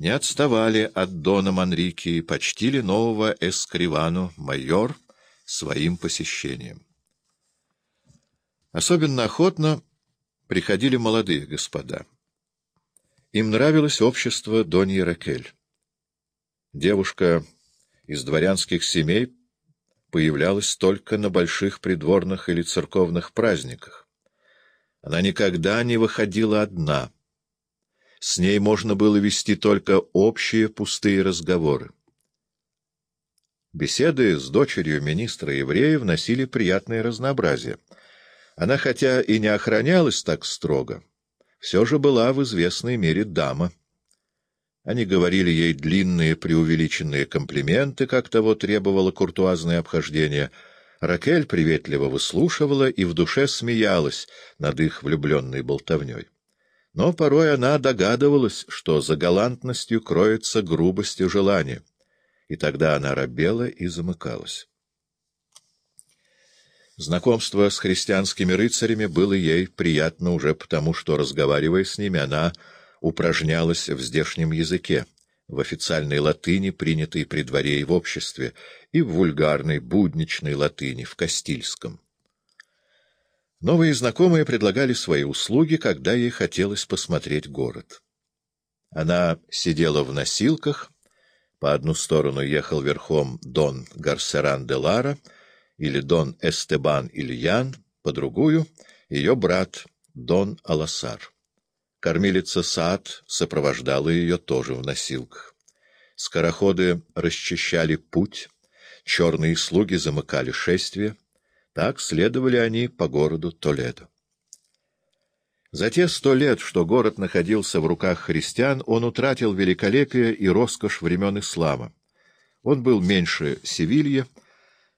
не отставали от Дона Манрики и почтили нового эскривану, майор, своим посещением. Особенно охотно приходили молодые господа. Им нравилось общество Доньи Ракель. Девушка из дворянских семей появлялась только на больших придворных или церковных праздниках. Она никогда не выходила одна. С ней можно было вести только общие пустые разговоры. Беседы с дочерью министра евреев носили приятное разнообразие. Она, хотя и не охранялась так строго, все же была в известной мере дама. Они говорили ей длинные преувеличенные комплименты, как того требовало куртуазное обхождение. Ракель приветливо выслушивала и в душе смеялась над их влюбленной болтовней. Но порой она догадывалась, что за галантностью кроется грубостью желания, и тогда она робела и замыкалась. Знакомство с христианскими рыцарями было ей приятно уже потому, что, разговаривая с ними, она упражнялась в здешнем языке, в официальной латыни, принятой при дворе и в обществе, и в вульгарной будничной латыни, в Кастильском. Новые знакомые предлагали свои услуги, когда ей хотелось посмотреть город. Она сидела в носилках, по одну сторону ехал верхом Дон Гарсеран де Лара или Дон Эстебан Ильян, по другую — ее брат Дон Аласар. Кормилица Саад сопровождала ее тоже в носилках. Скороходы расчищали путь, черные слуги замыкали шествие. Так следовали они по городу Толедо. За те сто лет, что город находился в руках христиан, он утратил великолепие и роскошь времен ислама. Он был меньше Севилья,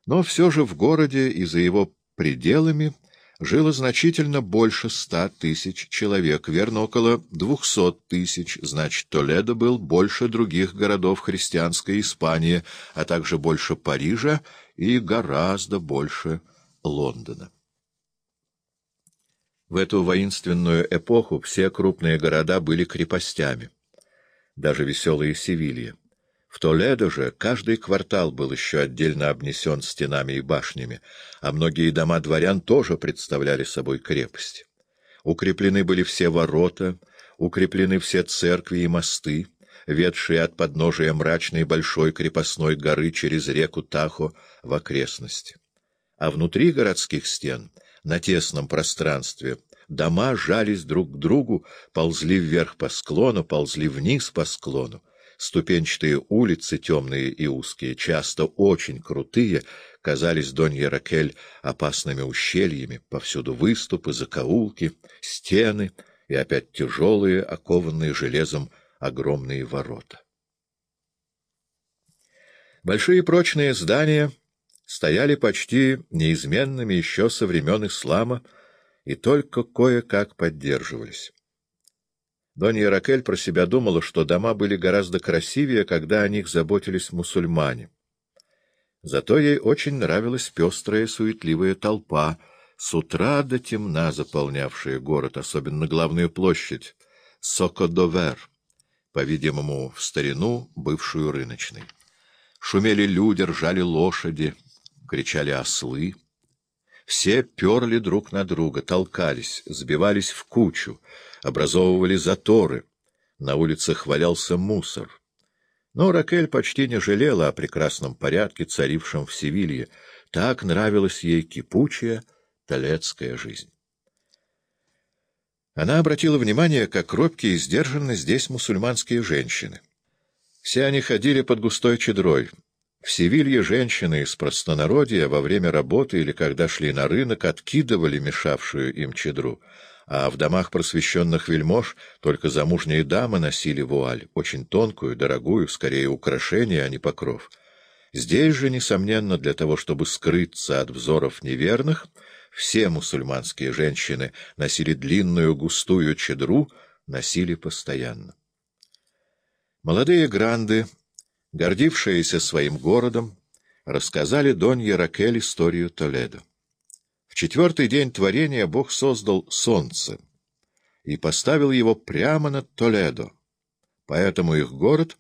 но все же в городе и за его пределами жило значительно больше ста тысяч человек, верно, около двухсот тысяч, значит, Толедо был больше других городов христианской Испании, а также больше Парижа и гораздо больше Лондона. В эту воинственную эпоху все крупные города были крепостями, даже веселые Севилья. В Толедо же каждый квартал был еще отдельно обнесен стенами и башнями, а многие дома дворян тоже представляли собой крепость. Укреплены были все ворота, укреплены все церкви и мосты, ведшие от подножия мрачной большой крепостной горы через реку Тахо в окрестности. А внутри городских стен, на тесном пространстве, дома жались друг к другу, ползли вверх по склону, ползли вниз по склону, Ступенчатые улицы, темные и узкие, часто очень крутые, казались Донье Ракель опасными ущельями, повсюду выступы, закоулки, стены и опять тяжелые, окованные железом огромные ворота. Большие прочные здания стояли почти неизменными еще со времен ислама и только кое-как поддерживались. Донья Ракель про себя думала, что дома были гораздо красивее, когда о них заботились мусульмане. Зато ей очень нравилась пестрая суетливая толпа, с утра до темна заполнявшая город, особенно главную площадь, Сокодовер, по-видимому, в старину бывшую рыночной. Шумели люди, ржали лошади, кричали ослы. Все перли друг на друга, толкались, сбивались в кучу, образовывали заторы. На улицах валялся мусор. Но Ракель почти не жалела о прекрасном порядке, царившем в Севилье. Так нравилась ей кипучая талецкая жизнь. Она обратила внимание, как робкие и сдержаны здесь мусульманские женщины. Все они ходили под густой чедрой. В Севилье женщины из простонародья во время работы или когда шли на рынок откидывали мешавшую им чедру — а в домах просвещенных вельмож только замужние дамы носили вуаль, очень тонкую, дорогую, скорее украшение, а не покров. Здесь же, несомненно, для того, чтобы скрыться от взоров неверных, все мусульманские женщины носили длинную густую чедру, носили постоянно. Молодые гранды, гордившиеся своим городом, рассказали Донье Ракель историю Толедо. В четвертый день творения Бог создал солнце и поставил его прямо над Толедо, Поэтому их город